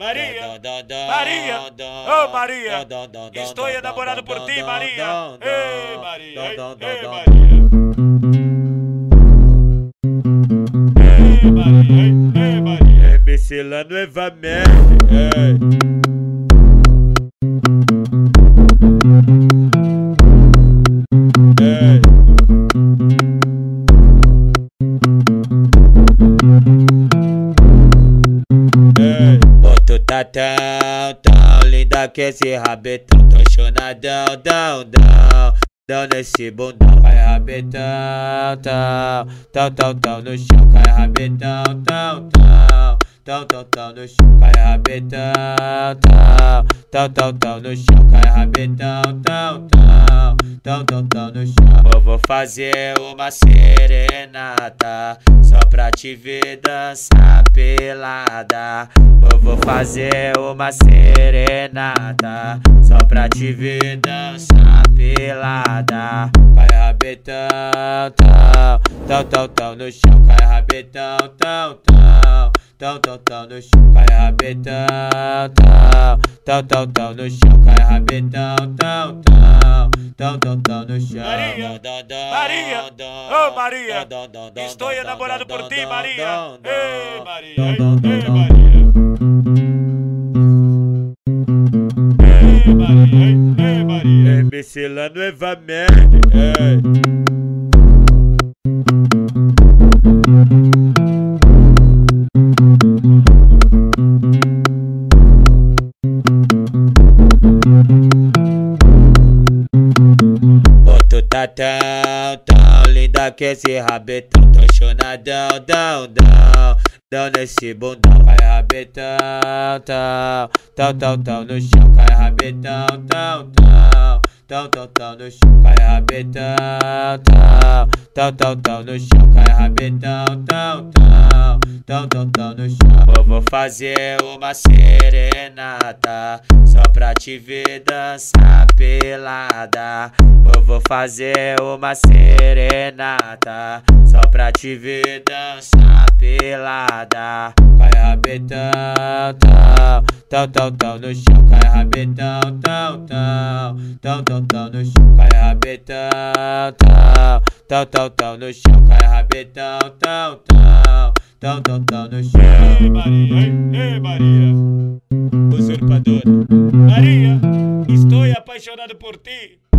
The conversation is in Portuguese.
Maria, Maria, ô oh, Maria, estou enamorado por ti, Maria. Ei, Maria, ei, Maria. Ei, Maria, ei, Maria. MC lá no Evamel, ei. Tá tão, tão linda que esse rabetão Tô chonadão, dão, dão Dão nesse bundão Cai rabetão, tão Tão, tão, tão no chão Cai rabetão, tão, tão Tão, tão, tão no chão Cai rabetão, tão Tão, tão, tão no chão Cai rabetão, tão, tão Tão, tão, tão no chão. Eu vou fazer uma serenata Só pra te ver dançar pelada. Eu vou fazer uma serenata Só pra te ver dançar pelada. Cai rabetão, tão Tão, tão, tão no chão Cai rabetão, tão, tão Tão, tão, tão no chão Cai rabetão, tão Tão, tão, tão no chão Cai rabetão, tão, tão Tão, tão, tão no chão Maria, Maria, ô Maria. Estou enamorado por ti, Maria. Ei, Maria, ei, Maria. Ei, Maria, ei, Maria. MC lá no Evamel, ei tá tão, tão linda que esse rabetão Tô chonadão, dão, dão Dão nesse bundão Cai rabetão, tão Tão, tão, tão no chão Cai rabetão, tão, tão Tão, tão, tão no chão Cai rabetão, tão Tão, tão, tão no chão Cai rabetão, tão, tão Tão, tão, tão no chão Eu vou fazer uma serenata Só pra te ver dançar pelada eu vou fazer uma serenata Só pra te ver dançar pelada Cai rabetão, tão Tão, tão, tão no chão Cai rabetão, tão, tão Tão, tão, tão no chão Cai rabetão, tão Tão, tão, tão no chão Cai rabetão, tão, tão Tão, tão, tão no chão Ei Maria, ei Maria Usurpadora Maria, estou apaixonado por ti